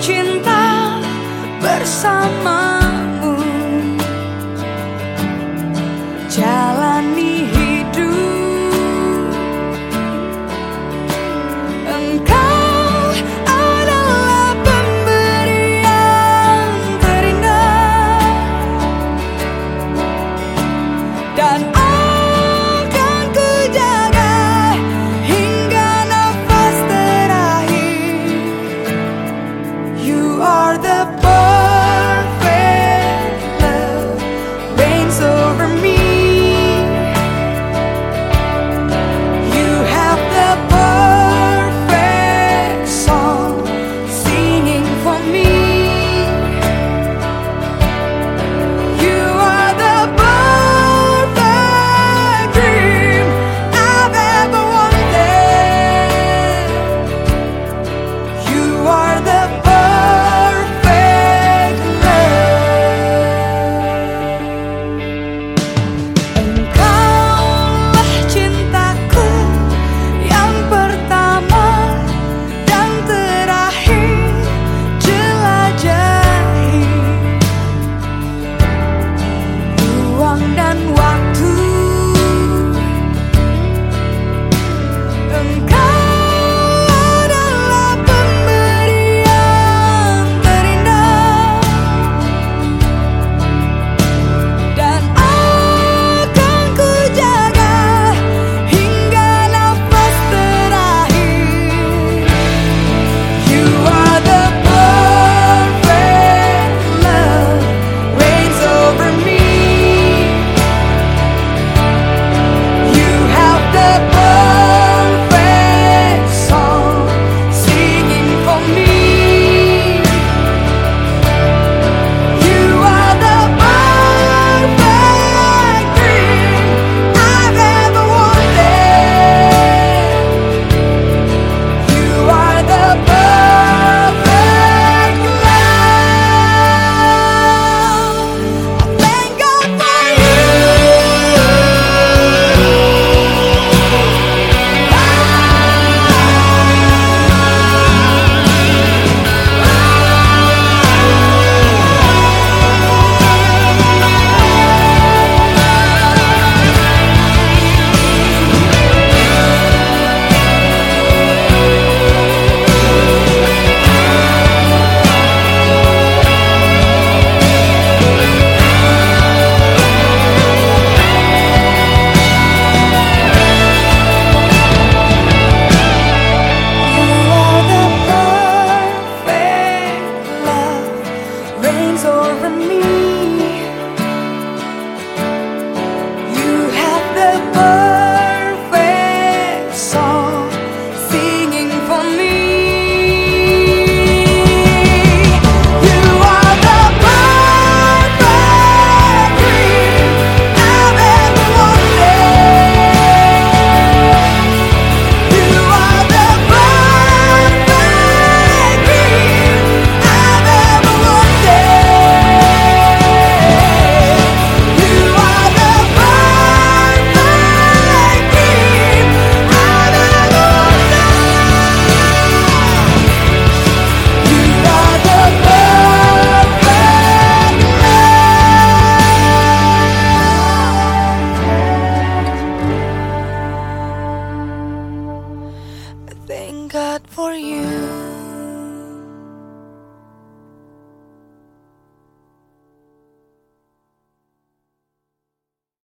cinta bersamamu. Jalan Oh. You.